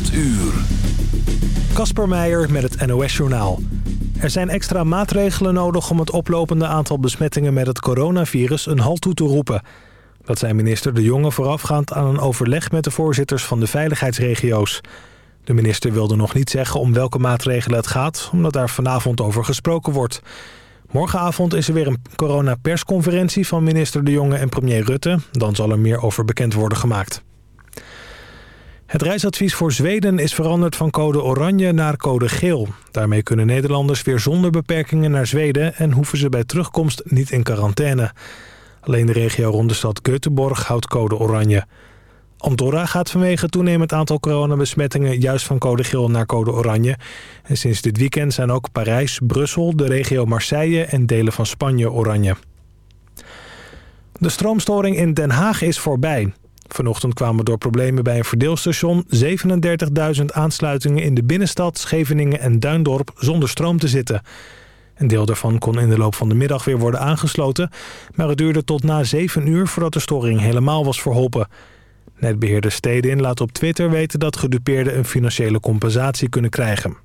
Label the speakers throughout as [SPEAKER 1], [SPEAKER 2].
[SPEAKER 1] 8 uur.
[SPEAKER 2] Kasper Meijer met het NOS-journaal. Er zijn extra maatregelen nodig om het oplopende aantal besmettingen met het coronavirus een halt toe te roepen. Dat zei minister De Jonge voorafgaand aan een overleg met de voorzitters van de veiligheidsregio's. De minister wilde nog niet zeggen om welke maatregelen het gaat, omdat daar vanavond over gesproken wordt. Morgenavond is er weer een coronapersconferentie van minister De Jonge en premier Rutte. Dan zal er meer over bekend worden gemaakt. Het reisadvies voor Zweden is veranderd van code oranje naar code geel. Daarmee kunnen Nederlanders weer zonder beperkingen naar Zweden... en hoeven ze bij terugkomst niet in quarantaine. Alleen de regio rond de stad Göteborg houdt code oranje. Andorra gaat vanwege toenemend aantal coronabesmettingen... juist van code geel naar code oranje. En sinds dit weekend zijn ook Parijs, Brussel, de regio Marseille... en delen van Spanje oranje. De stroomstoring in Den Haag is voorbij. Vanochtend kwamen door problemen bij een verdeelstation 37.000 aansluitingen in de binnenstad, Scheveningen en Duindorp zonder stroom te zitten. Een deel daarvan kon in de loop van de middag weer worden aangesloten, maar het duurde tot na 7 uur voordat de storing helemaal was verholpen. Netbeheerder Stedin laat op Twitter weten dat gedupeerden een financiële compensatie kunnen krijgen.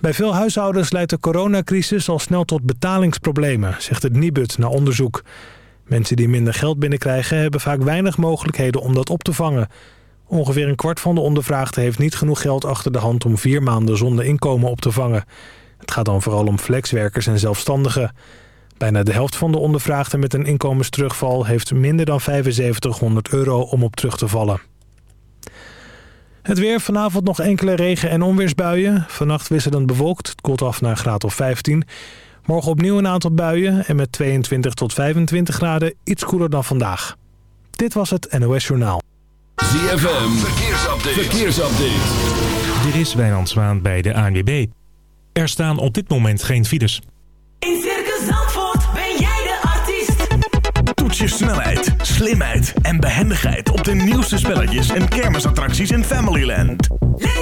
[SPEAKER 2] Bij veel huishoudens leidt de coronacrisis al snel tot betalingsproblemen, zegt het Nibud na onderzoek. Mensen die minder geld binnenkrijgen hebben vaak weinig mogelijkheden om dat op te vangen. Ongeveer een kwart van de ondervraagden heeft niet genoeg geld achter de hand om vier maanden zonder inkomen op te vangen. Het gaat dan vooral om flexwerkers en zelfstandigen. Bijna de helft van de ondervraagden met een inkomensterugval heeft minder dan 7500 euro om op terug te vallen. Het weer, vanavond nog enkele regen- en onweersbuien. Vannacht wisselend bewolkt, het koelt af naar een graad of 15. Morgen opnieuw een aantal buien en met 22 tot 25 graden iets koeler dan vandaag. Dit was het NOS Journaal.
[SPEAKER 1] ZFM, verkeersupdate. verkeersupdate.
[SPEAKER 3] Dit is Wijnand Zwaan bij de ANWB. Er staan op dit moment geen files.
[SPEAKER 4] In Circus Zandvoort ben jij de artiest.
[SPEAKER 5] Toets je snelheid, slimheid en behendigheid op de nieuwste spelletjes en kermisattracties in Familyland.
[SPEAKER 4] Leef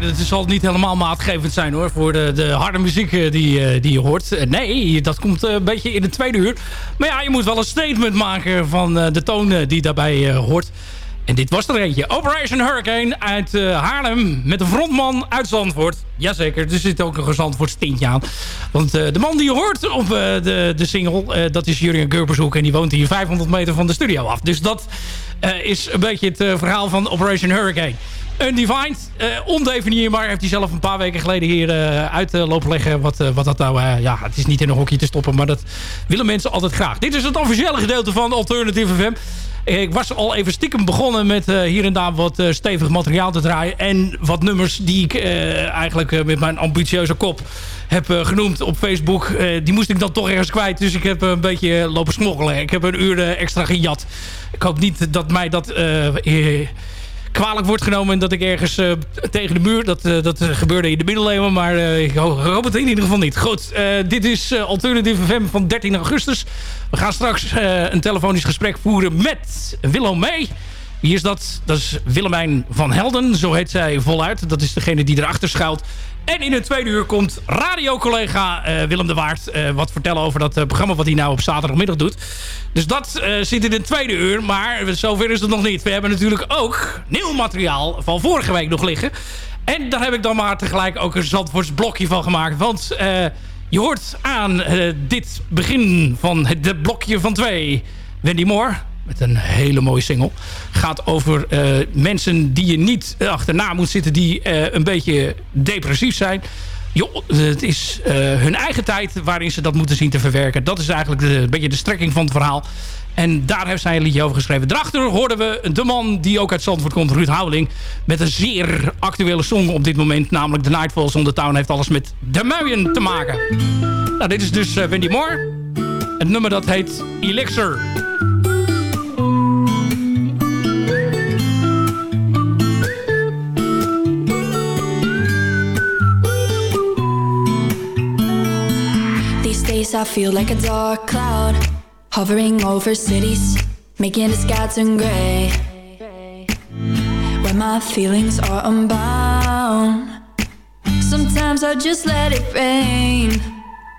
[SPEAKER 6] Het zal niet helemaal maatgevend zijn hoor. Voor de, de harde muziek eh, die, eh, die je hoort. Eh, nee, dat komt een beetje in de tweede uur. Maar ja, je moet wel een statement maken van de toon die daarbij hoort. En dit was er eentje. Operation Hurricane uit Haarlem. Met een frontman uit Zandvoort. Jazeker, er zit ook een Zandvoort stintje aan. Want de man die je hoort op de, de single... dat is Jurgen Gurbershoek. En die woont hier 500 meter van de studio af. Dus dat is een beetje het verhaal van Operation Hurricane. Undefined, uh, ondefinieerbaar. Heeft hij zelf een paar weken geleden hier uh, uit uh, lopen leggen. Wat, wat dat nou... ja, het is niet in een hokje te stoppen. Maar dat willen mensen altijd graag. Dit is het officiële gedeelte van Alternative FM. Ik was al even stiekem begonnen met hier en daar wat stevig materiaal te draaien. En wat nummers die ik eigenlijk met mijn ambitieuze kop heb genoemd op Facebook. die moest ik dan toch ergens kwijt. Dus ik heb een beetje lopen smokkelen. Ik heb een uur extra gejat. Ik hoop niet dat mij dat kwalijk wordt genomen... dat ik ergens uh, tegen de muur... dat, uh, dat gebeurde in de middeleeuwen, maar uh, ik hoop het in ieder geval niet. Goed, dit is Alternative FM van 13 augustus. We gaan straks een telefonisch gesprek voeren met Willem May... Wie is dat? Dat is Willemijn van Helden, zo heet zij voluit. Dat is degene die erachter schuilt. En in het tweede uur komt radiocollega uh, Willem de Waard... Uh, wat vertellen over dat uh, programma wat hij nou op zaterdagmiddag doet. Dus dat zit in het tweede uur, maar zover is het nog niet. We hebben natuurlijk ook nieuw materiaal van vorige week nog liggen. En daar heb ik dan maar tegelijk ook een Zandvoorts blokje van gemaakt. Want je hoort aan dit begin van het blokje van twee... Wendy Moore, met een hele mooie single. Gaat over uh, mensen die je niet achterna moet zitten... die uh, een beetje depressief zijn. Jo, het is uh, hun eigen tijd waarin ze dat moeten zien te verwerken. Dat is eigenlijk de, een beetje de strekking van het verhaal. En daar heeft zij een liedje over geschreven. Daarachter hoorden we de man die ook uit Zandvoort komt, Ruud Houweling. Met een zeer actuele song op dit moment. Namelijk The Nightfalls on the Town heeft alles met de muien te maken. Nou, dit is dus Wendy Moore. Het nummer dat heet Elixir.
[SPEAKER 7] Days I feel like a dark cloud Hovering over cities Making the sky turn gray. When my feelings are unbound. Sometimes I just let it rain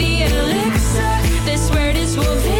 [SPEAKER 7] the elixir, they swear this will fix it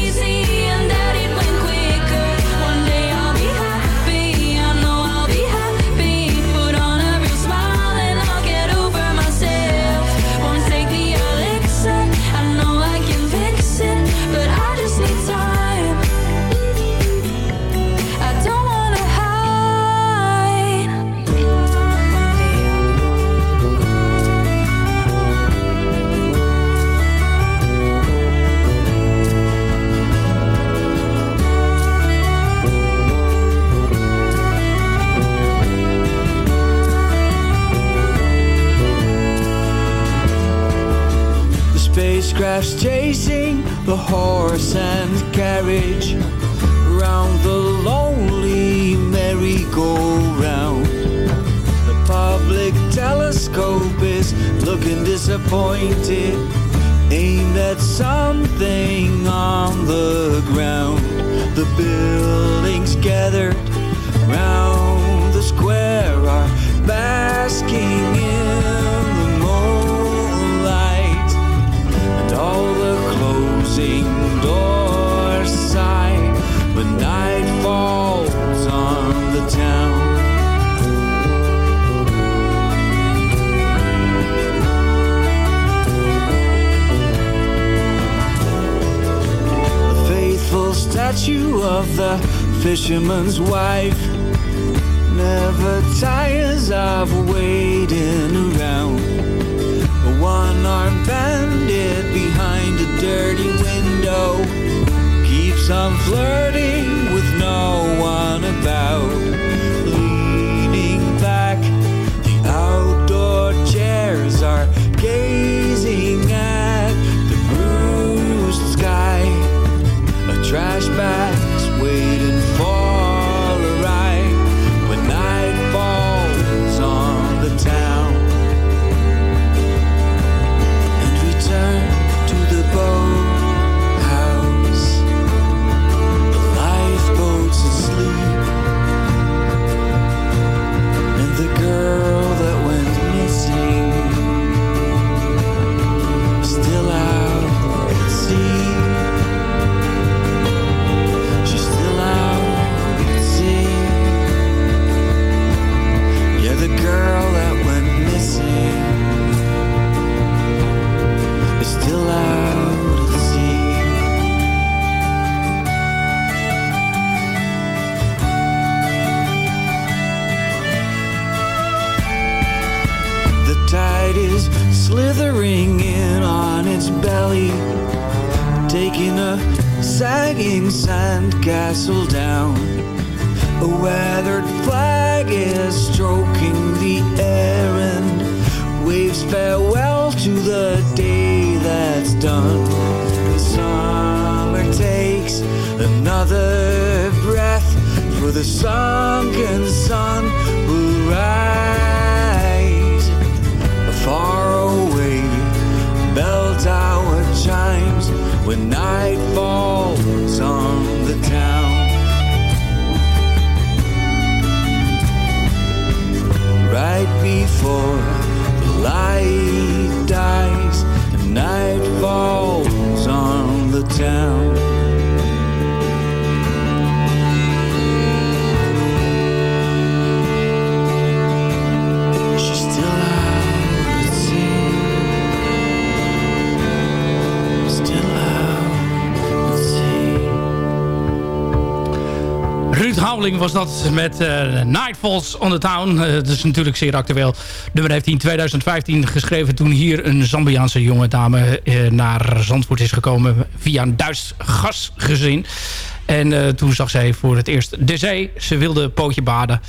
[SPEAKER 6] Was dat met eh Nightfalls on the Town. Eh, dat is natuurlijk zeer actueel. Nummer heeft hij in 2015 geschreven... toen hier een Zambiaanse jonge dame eh, naar Zandvoort is gekomen... via een Duits gasgezin. En eh, toen zag zij voor het eerst de zee. Ze wilde pootje baden.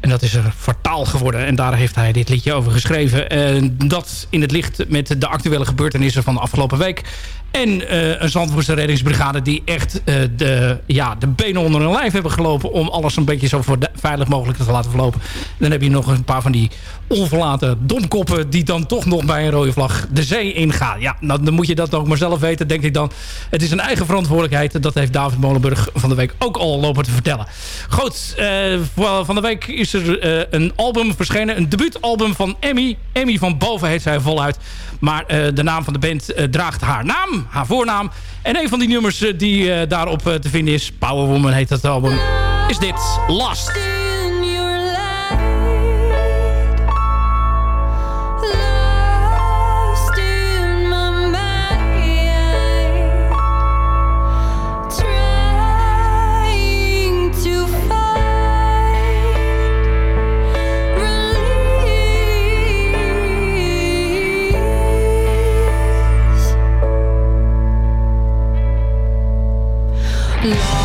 [SPEAKER 6] En dat is er fataal geworden. En daar heeft hij dit liedje over geschreven. En dat in het licht met de actuele gebeurtenissen van de afgelopen week.
[SPEAKER 8] En eh, een Zandvoortse reddingsbrigade die echt eh, de, ja, de benen onder hun lijf hebben gelopen... om alles een beetje zo veilig mogelijk te laten verlopen. Dan heb je nog een paar van die onverlaten domkoppen... die dan toch nog bij een rode vlag de zee ingaan. Ja, nou, dan moet je dat ook maar zelf weten, denk ik dan. Het is een eigen verantwoordelijkheid. Dat heeft David Molenburg van de week ook al lopen te vertellen. Goed, eh, van de week is er een album verschenen. Een debuutalbum van Emmy. Emmy van Boven heet zij voluit. Maar de naam van de band draagt haar naam, haar voornaam. En een van die nummers eh, die eh, daarop eh, te vinden is... Power Woman heet dat album. Is dit Last.
[SPEAKER 6] love.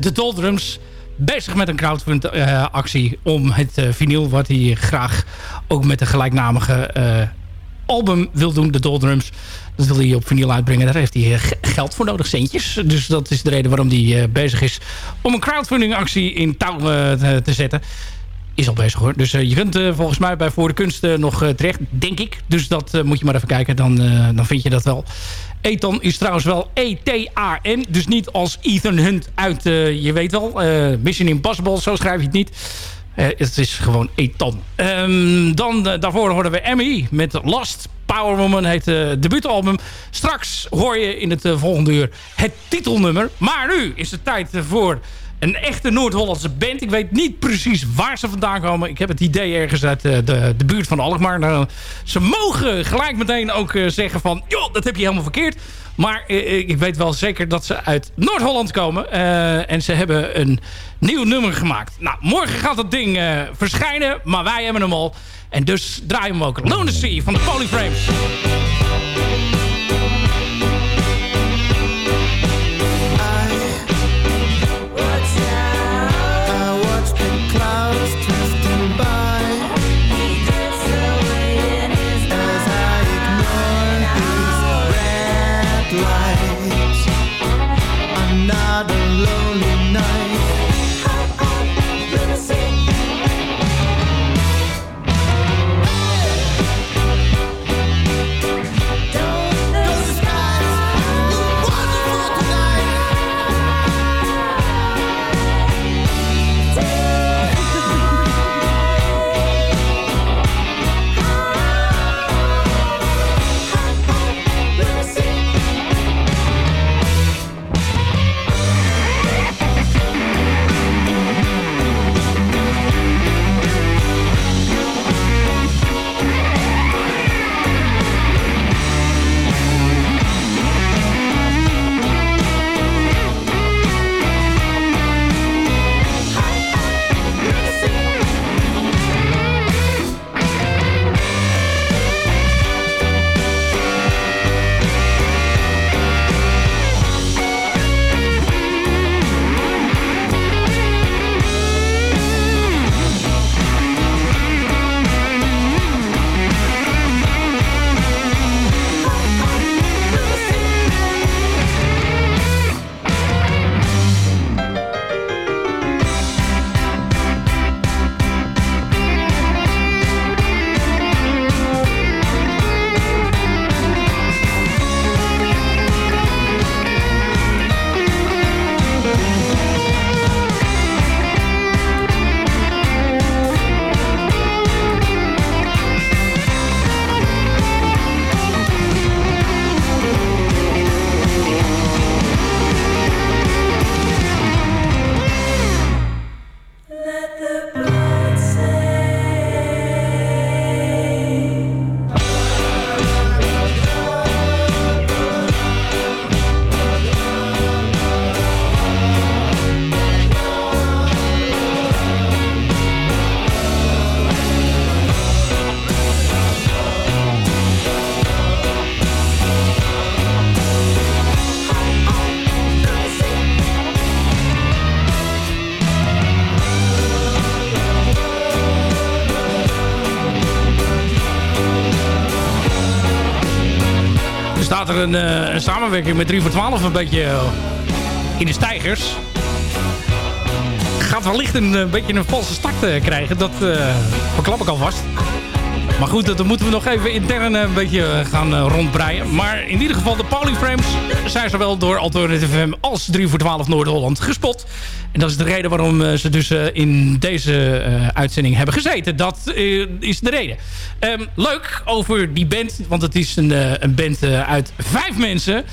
[SPEAKER 6] De Doldrums bezig met een crowdfund-actie om het uh, vinyl... wat hij graag ook met een gelijknamige uh, album wil doen, de Doldrums. Dat wil hij op vinyl uitbrengen. Daar heeft hij geld voor nodig, centjes. Dus dat is de reden waarom hij bezig is om een crowdfunding-actie in touw te, te zetten is al bezig hoor. Dus je kunt volgens mij bij Voor de Kunst nog terecht, denk ik. Dus dat moet je maar even kijken, dan, dan vind je dat wel. Ethan is trouwens wel E-T-A-N. Dus niet als Ethan Hunt uit, je weet wel, Mission Impossible, zo schrijf je het niet. het is gewoon Ethan. Um, dan daarvoor horen we Emmy met Last. Power Woman heet het debuutalbum. Straks hoor je in het volgende uur het titelnummer. Maar nu is het tijd voor een echte Noord-Hollandse band. Ik weet niet precies waar ze vandaan komen. Ik heb het idee ergens uit de, de, de buurt van Alkmaar. Nou, ze mogen gelijk meteen ook uh, zeggen van... joh, dat heb je helemaal verkeerd. Maar uh, ik weet wel zeker dat ze uit Noord-Holland komen. En ze hebben een nieuw nummer gemaakt. Nou, morgen gaat dat ding verschijnen. Maar wij hebben hem al. En dus draaien we ook. Lunacy van de Polyframes. Er een, uh, een, samenwerking met 3 voor 12 een beetje uh, in de stijgers. Gaat wellicht een, een beetje een valse start krijgen. Dat verklap ik alvast. Maar goed, dat moeten we nog even intern een beetje gaan rondbreien. Maar in ieder geval de Polyframes zijn zowel door Alternative FM als 3 voor 12 Noord-Holland gespot. En dat is de reden waarom ze dus in deze uitzending hebben gezeten. Dat is de reden. Um, leuk over die band, want het is een, een band uit vijf mensen.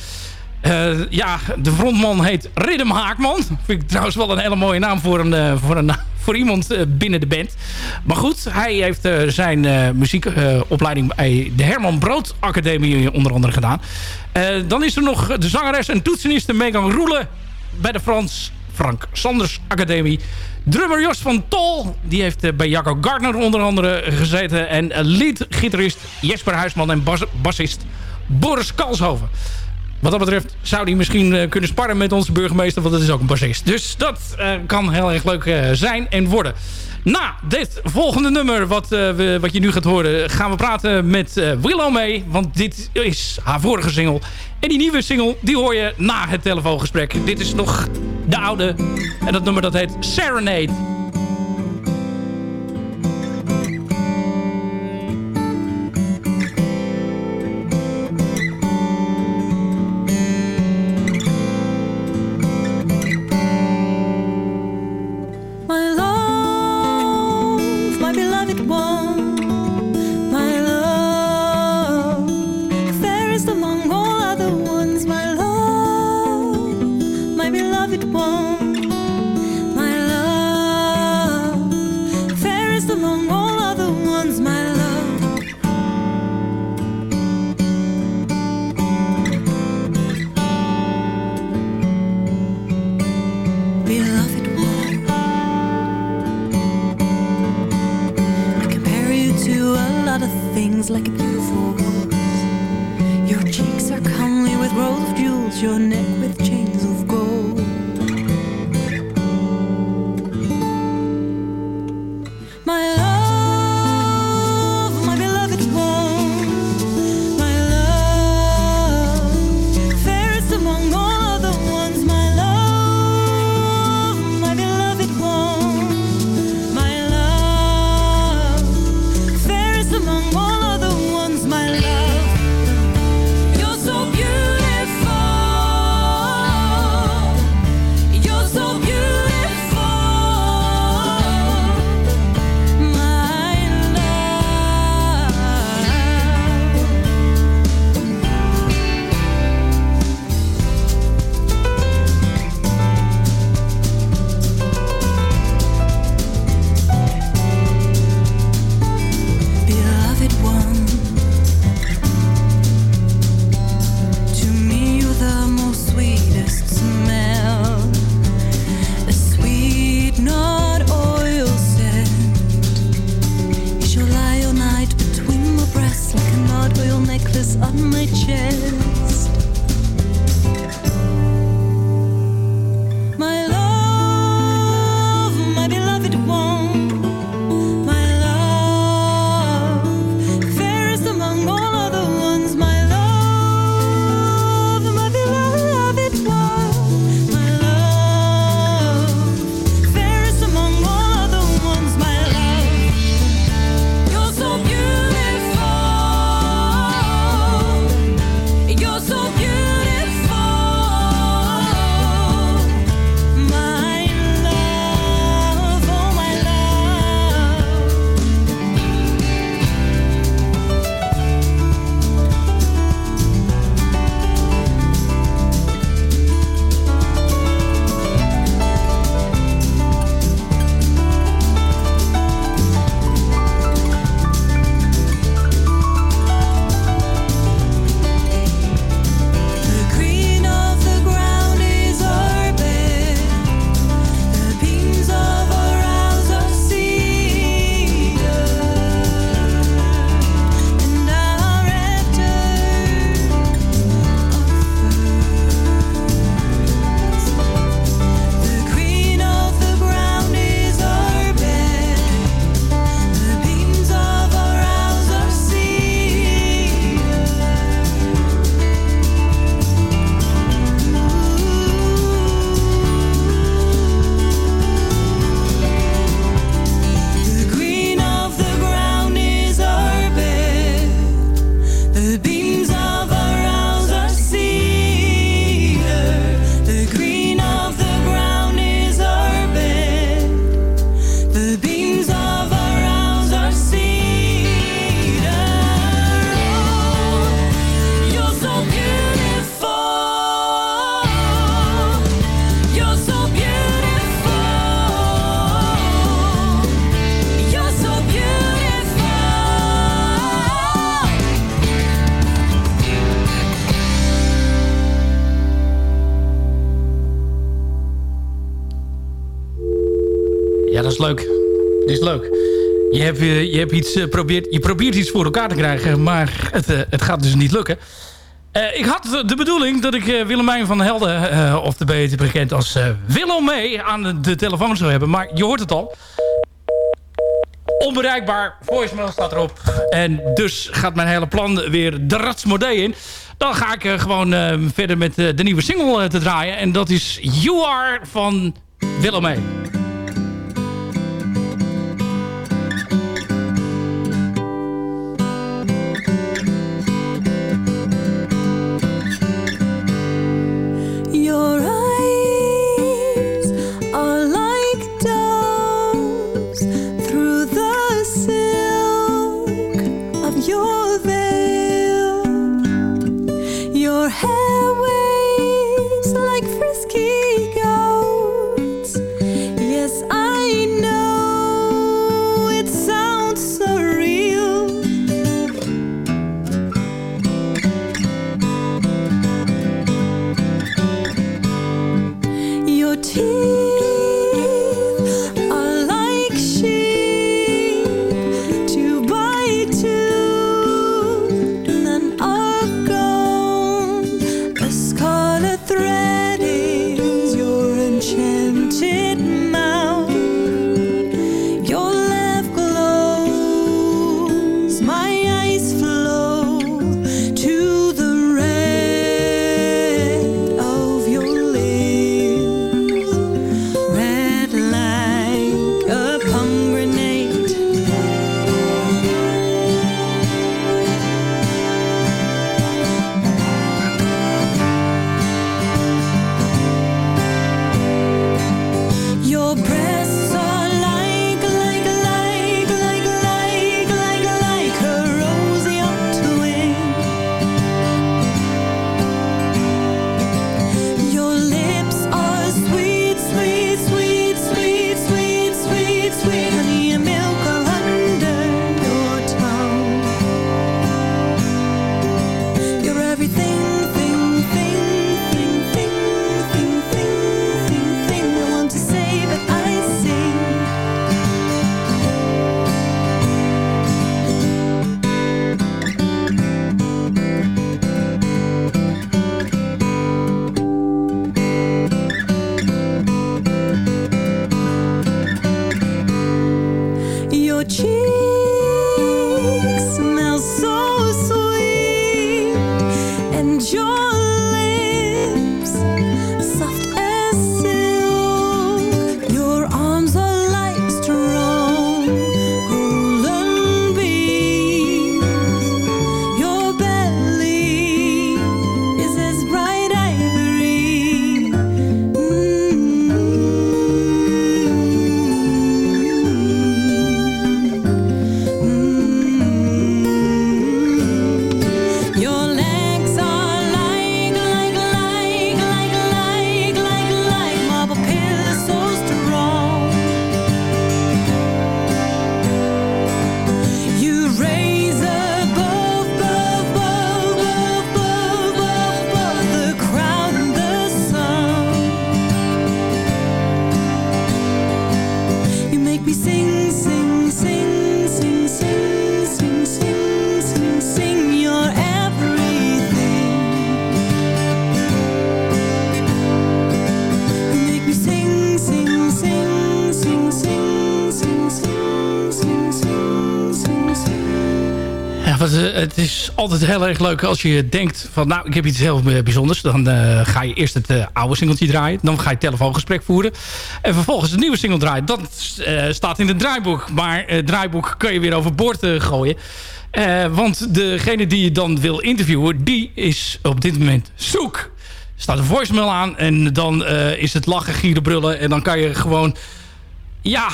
[SPEAKER 6] Uh, ja, de frontman heet Riddim Haakman. Vind ik trouwens wel een hele mooie naam voor, een, voor, een, voor iemand binnen de band. Maar goed, hij heeft zijn muziekopleiding bij de Herman Brood Academie onder andere gedaan. dan is er nog de zangeres en toetseniste Megan Roelen bij de Frans Frank Sanders Academie. Drummer Jos van Tol, die heeft eh, bij Jacco Gardner onder andere gezeten. En lead-gitarist Jesper Huisman en bas bassist Boris Kalshoven
[SPEAKER 9] wat dat betreft zou die misschien eh, kunnen sparren met onze burgemeester. Want dat is ook een bassist. Dus dat eh, kan heel erg leuk eh, zijn en worden. Na dit volgende nummer wat, we, wat je nu gaat horen... gaan we praten met Willow mee. Want dit is haar vorige single. En die nieuwe single die hoor je na het telefoongesprek. Dit is nog de oude. En dat nummer dat heet Serenade. leuk. Dit is leuk. Je, hebt, eh, je, hebt iets, eh, probeert, je probeert iets voor elkaar te krijgen, maar het, eh, het gaat dus niet lukken. Ik had de bedoeling dat ik Willemijn van Helden, of de beter bekend als Willem mee, aan de, telefoon zou hebben. Maar je hoort het al. Onbereikbaar, voicemail staat erop. En dus gaat mijn hele plan weer de ratsmodé in. Dan ga ik gewoon verder met de nieuwe single te draaien. En dat is You Are van Willem mee. Heel erg leuk als je denkt van... nou, ik heb iets heel eh, bijzonders. Dan eh, ga je eerst het eh, oude singeltje draaien. Dan ga je telefoongesprek voeren. En vervolgens het nieuwe single draaien. Dat staat in het draaiboek. Maar het draaiboek kun je weer overboord gooien. Want degene die je dan wil interviewen... die is op dit moment zoek. Staat een voicemail aan. En dan is het lachen, gieren, brullen. En dan kan je gewoon... Ja,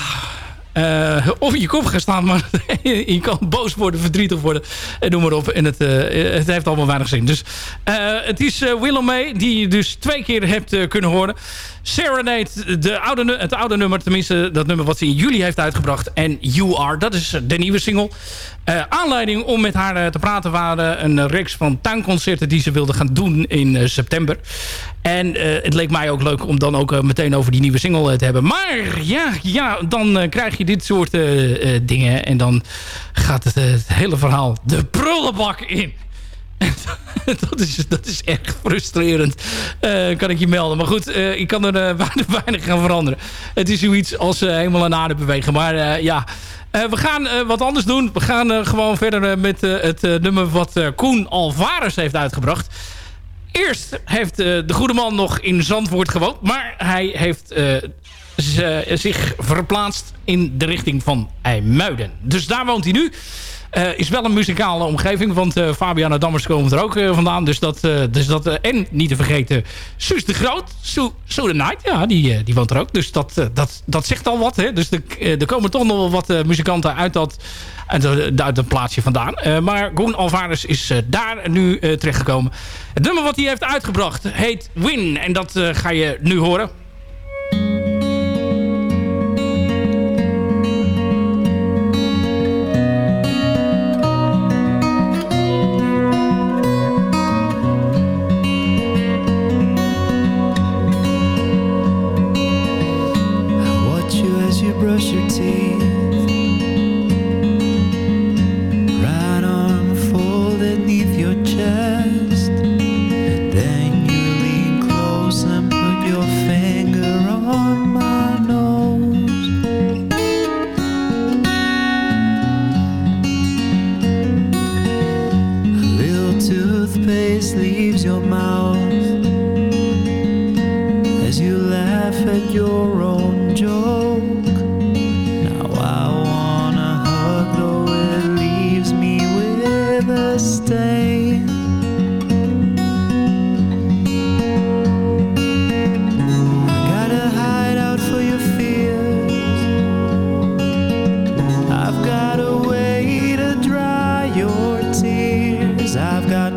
[SPEAKER 9] eh, of in je kop gaan staan, maar je kan boos worden, verdrietig worden. En noem maar op. En het, eh, het heeft allemaal weinig zin. Dus eh, het is Willem May, die je dus twee keer hebt eh, kunnen horen. Serenade, de oude, het oude nummer, tenminste dat nummer wat ze in juli heeft uitgebracht. En You Are, dat is de nieuwe single. Eh, aanleiding om met haar eh, te praten waren een reeks van tuinconcerten die ze wilde gaan doen in eh, september. En het leek mij ook leuk om dan ook meteen over die nieuwe single te hebben. Maar ja, ja dan krijg je dit soort dingen en dan gaat het, het hele verhaal de prullenbak in.
[SPEAKER 6] dat, is, dat is echt frustrerend, eh, kan ik je melden. Maar goed, eh, ik kan er eh, weinig, gaan veranderen. Het is zoiets als helemaal aan aarde bewegen. Maar ja, we gaan wat anders doen. We gaan gewoon verder met het nummer wat Koen Alvarez heeft uitgebracht. Eerst heeft de goede man nog in Zandvoort gewoond. Maar hij heeft zich verplaatst in de richting van IJmuiden. Dus daar woont hij nu. Uh, is wel een muzikale omgeving, want uh, Fabiana Dammers komt er ook uh, vandaan. Dus dat, dus dat en niet te vergeten, Suus de Groot, Sue, Sue the Night, ja, die, die woont er ook. Dus dat, dat, dat zegt al wat. Hè? Dus er komen toch nog wel wat muzikanten uit dat, uit, uit een plaatsje vandaan. maar Goen Alvarez is daar nu terechtgekomen. Het nummer wat hij heeft uitgebracht heet Win. En dat ga je nu horen.
[SPEAKER 10] I've got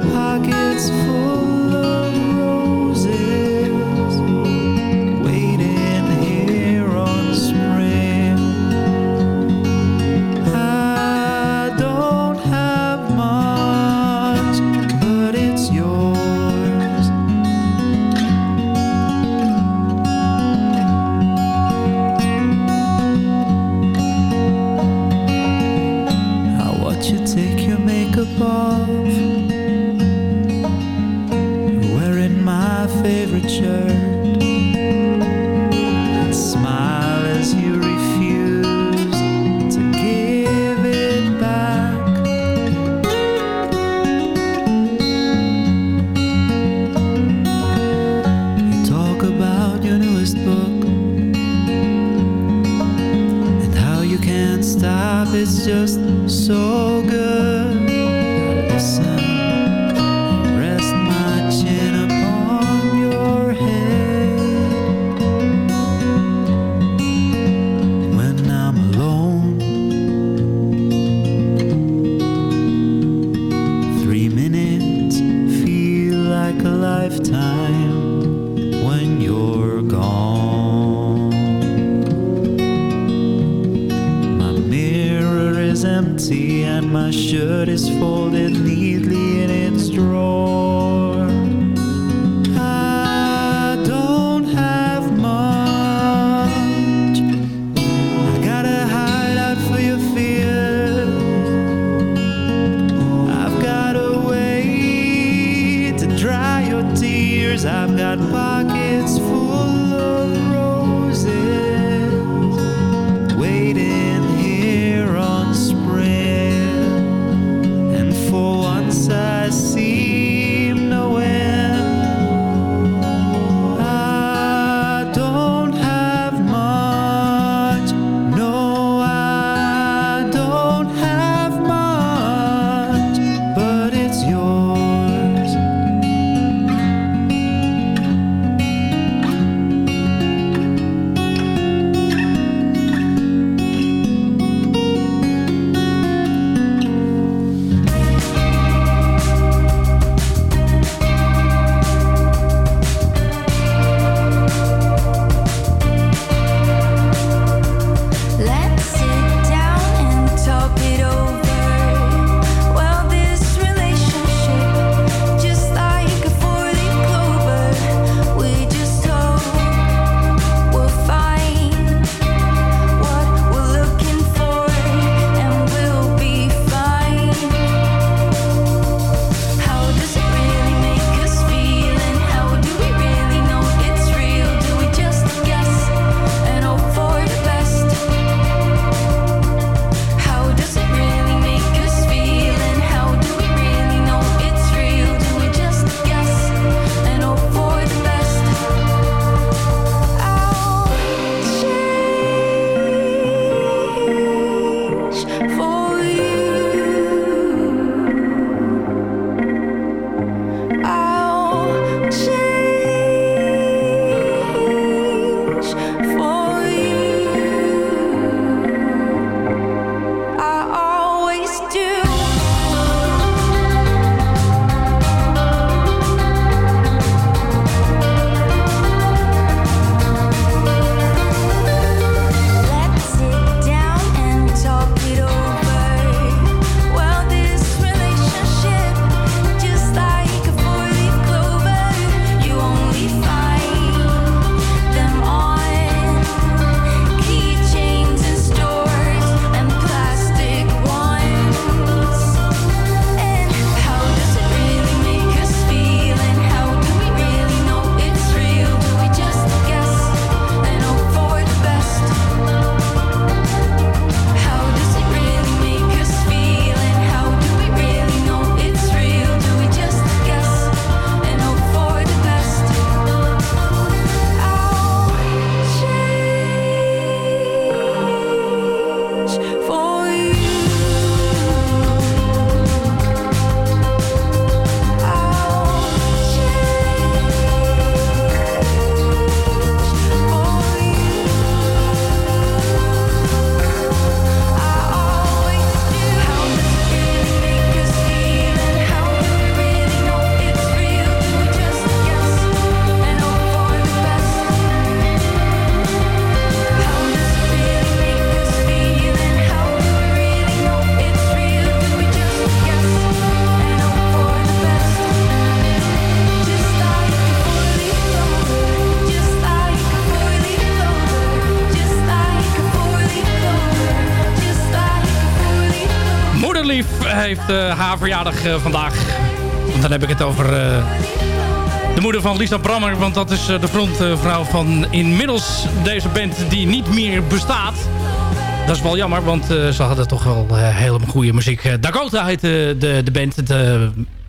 [SPEAKER 6] verjaardag eh, vandaag. Want dan heb ik het over eh, de moeder van Lisa Brammer. Want dat is eh, de frontvrouw van inmiddels deze band die niet meer bestaat. Dat is wel jammer, want ze hadden toch wel hele goede muziek. Dakota heet de, de band.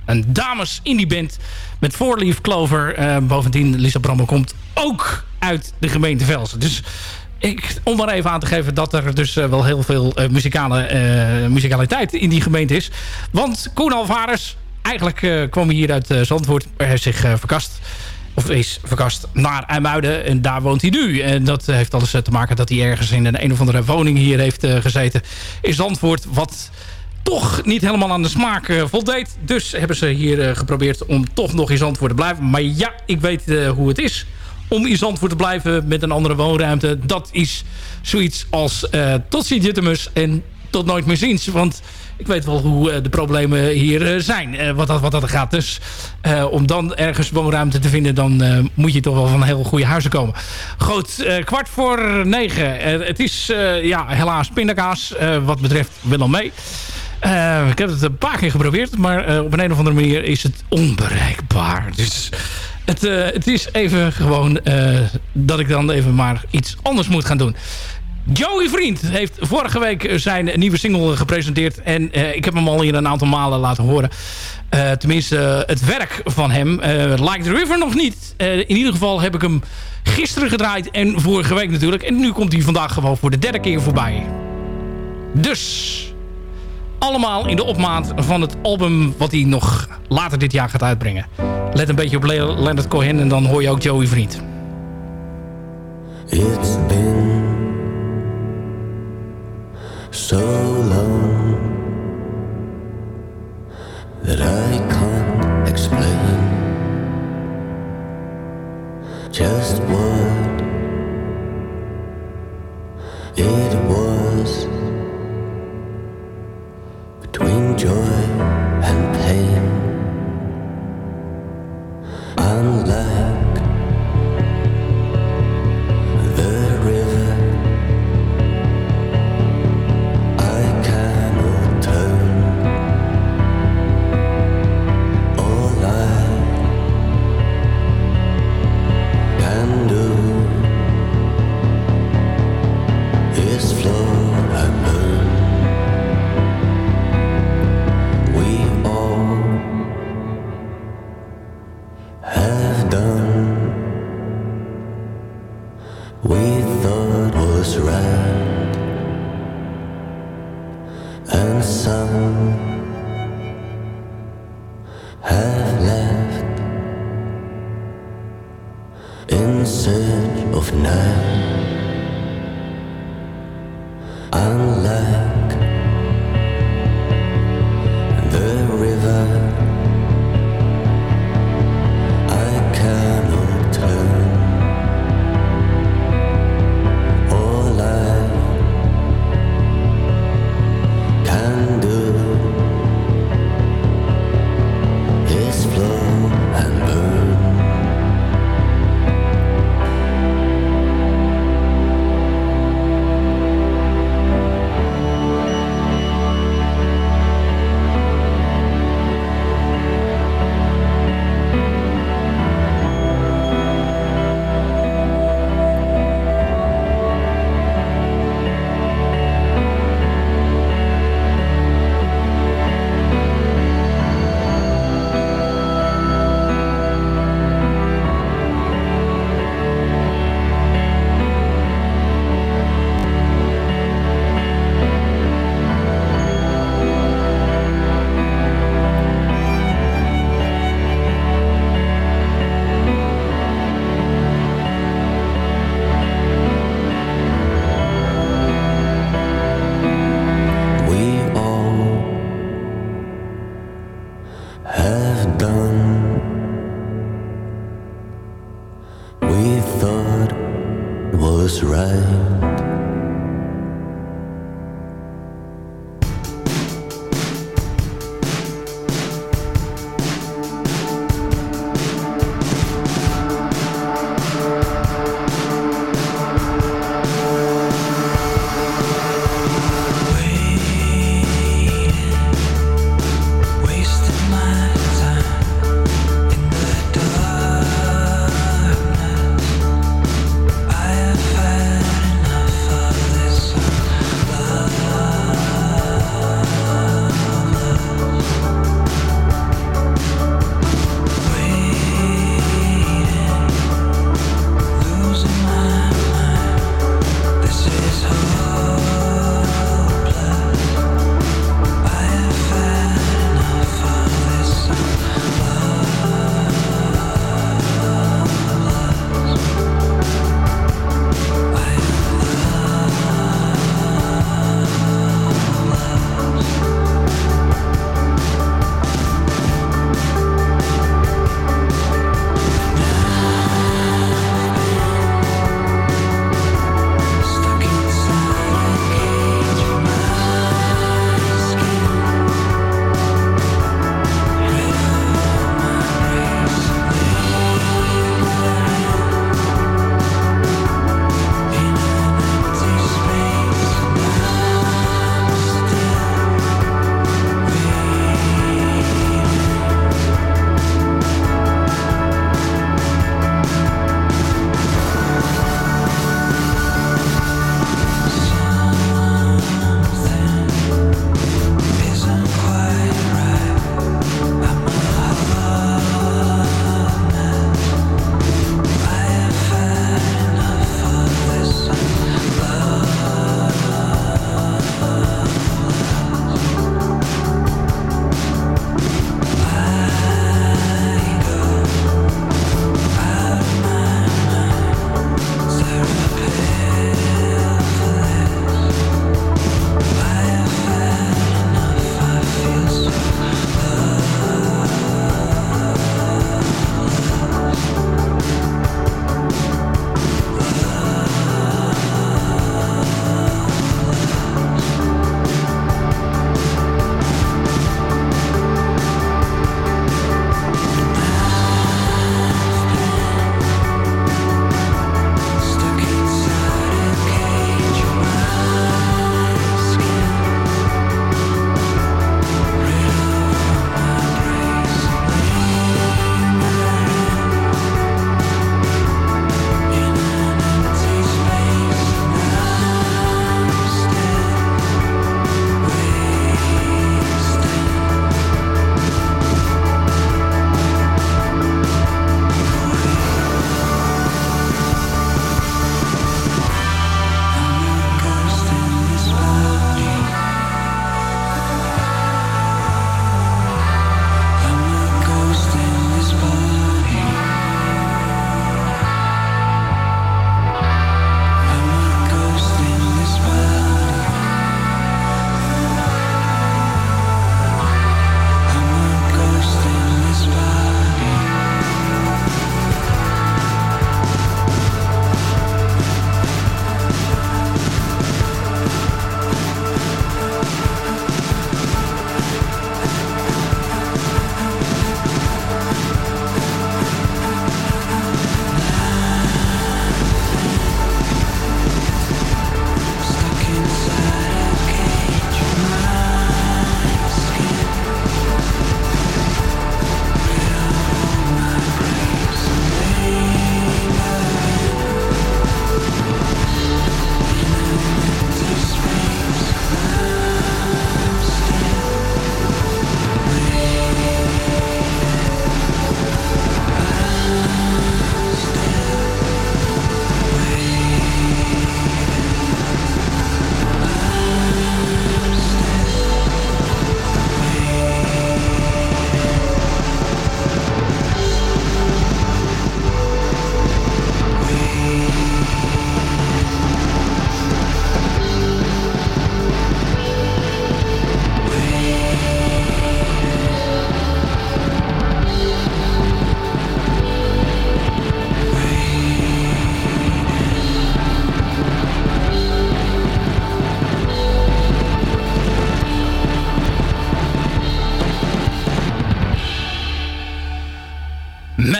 [SPEAKER 6] Een dames indie band met Four Leaf Clover. Eh, bovendien, Lisa Brammer komt ook uit de gemeente Velsen. Dus ik, om maar even aan te geven dat er dus eh, wel heel veel eh, muzikale, eh, muzikaliteit in die gemeente is. Want Koen Alvarez, eigenlijk kwam hij hier uit Zandvoort. Heeft zich verkast. Of is verkast naar IJmuiden. En daar woont hij nu. En dat heeft alles te maken dat hij ergens in een, een of andere woning hier heeft gezeten. In Zandvoort. Wat toch niet helemaal aan de smaak voldeed. Dus hebben ze hier geprobeerd om toch nog in Zandvoort te blijven. Maar ja, ik weet hoe het is om in Zandvoort te blijven met een andere woonruimte. Dat is zoiets als eh, tot ziens Juttemus en tot nooit meer ziens. Want ik weet wel hoe eh, de problemen hier eh, zijn, wat, dat, wat dat gaat. Dus om dan ergens woonruimte te vinden... dan moet je toch wel van heel goede huizen komen. Goed, kwart voor negen. Het is ja, helaas pindakaas wat betreft Willem mee. Ik heb het een paar keer geprobeerd, maar op een, een of andere manier is het onbereikbaar. Dus het, eh, het is even gewoon eh, dat ik dan even maar iets anders moet gaan doen. Joey Vriend heeft vorige week zijn nieuwe single gepresenteerd. En eh, ik heb hem al hier een aantal malen laten horen. Tenminste, het werk van hem. Like the River nog niet. In ieder geval heb ik hem gisteren gedraaid. En vorige week natuurlijk. En nu komt hij vandaag gewoon voor de derde keer voorbij. Dus allemaal in de opmaat van het album wat hij nog later dit jaar gaat uitbrengen. Let een beetje op Le- Leonard Cohen en dan hoor je ook Joey Vriend.
[SPEAKER 11] It's been so long that I can't explain just joy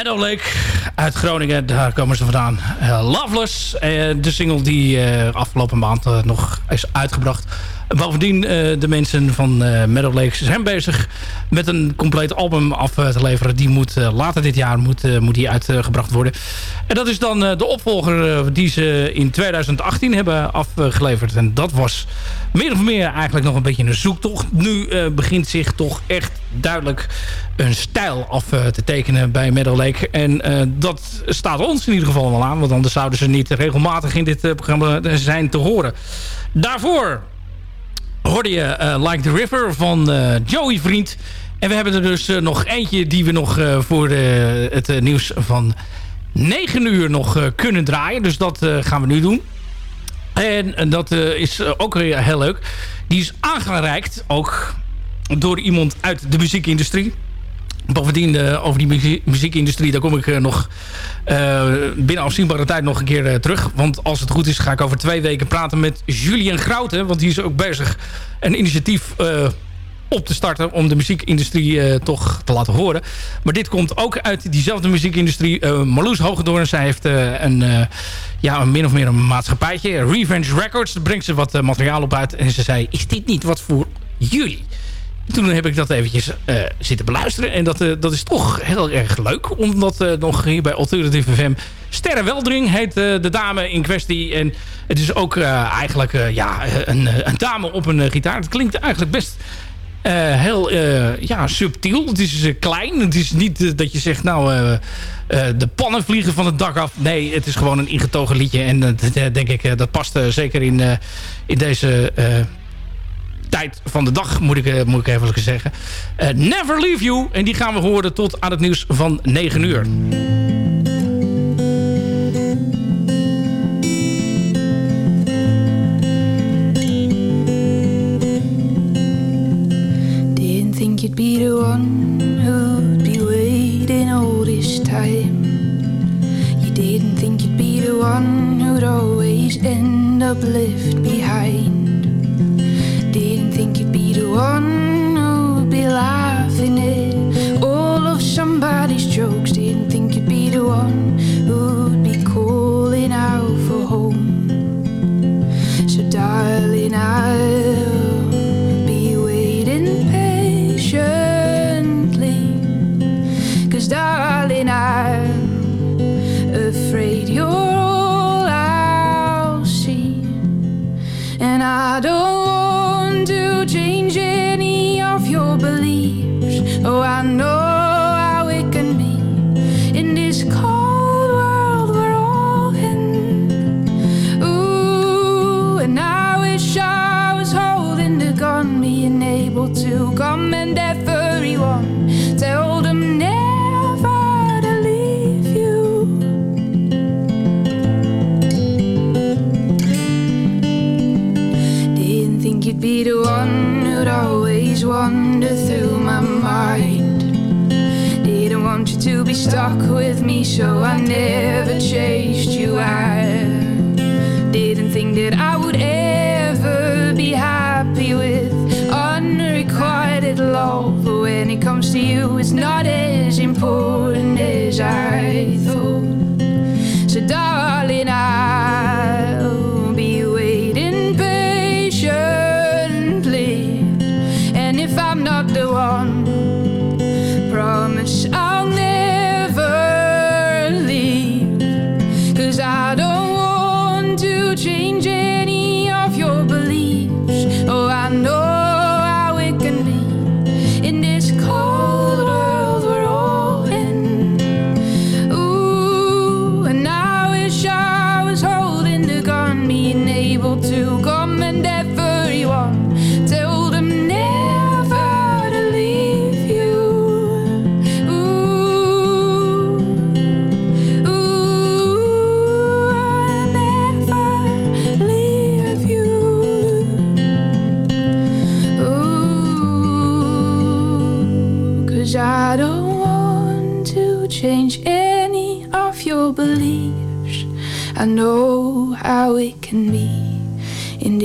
[SPEAKER 6] Meadow Lake uit Groningen. Daar komen ze vandaan. Eh, Loveless. eh, de single die eh, afgelopen maand nog is uitgebracht. Bovendien, eh, de mensen van eh Meadow Lake zijn bezig met een compleet album af eh, te leveren. Die moet later dit jaar moet, moet die uitgebracht worden. En dat is dan de opvolger die ze in 2018 hebben afgeleverd. En dat was meer of meer eigenlijk nog een beetje een zoektocht. Nu begint zich toch echt duidelijk een stijl af te tekenen bij Meadow Lake. En dat staat ons in ieder geval wel aan. Want anders zouden ze niet regelmatig in dit programma zijn te horen. Daarvoor hoorde je eh, Like the River van eh, Joey Vriend. En we hebben er dus eh, nog eentje die we nog voor het nieuws van 9 uur nog kunnen draaien. Dus dat gaan we nu doen. En, dat is ook weer heel leuk. Die is aangereikt ook door iemand uit de muziekindustrie. Bovendien, eh, over die muzie- muziekindustrie, daar kom ik eh, nog eh, binnen afzienbare tijd nog een keer terug. Want als het goed is, ga ik over twee weken praten met Julian Grouten. Want die is ook bezig een initiatief op te starten om de muziekindustrie toch te laten horen. Maar dit komt ook uit diezelfde muziekindustrie. Marloes Hogendoorn, zij heeft een, ja, een min of meer een maatschappijtje. Revenge Records, daar brengt ze wat materiaal op uit. En ze zei, is dit niet wat voor jullie? Toen heb ik dat eventjes eh, zitten beluisteren. En dat, eh, dat is toch heel erg leuk. Omdat eh, nog hier bij Alternative FM... Sterre Weldring heet de dame in kwestie. En het is ook eigenlijk ja, een, een dame op een gitaar. Het klinkt eigenlijk best heel ja, subtiel. Het is klein. Het is niet dat je zegt... nou, de pannen vliegen van het dak af. Nee, het is gewoon een ingetogen liedje. En dat denk ik, dat past zeker in, in deze... tijd van de dag, moet ik, eh, moet ik even zeggen. Eh, Never Leave You. En die gaan we horen tot aan het nieuws van 9 uur.
[SPEAKER 8] Be the one who'd be waiting all this time. You didn't think you'd be the one who'd always end up left behind. Think you'd be the one who'd be laughing stuck with me, so I never chased you out. Didn't think that I would ever be happy with unrequited love. But when it comes to you, it's not as important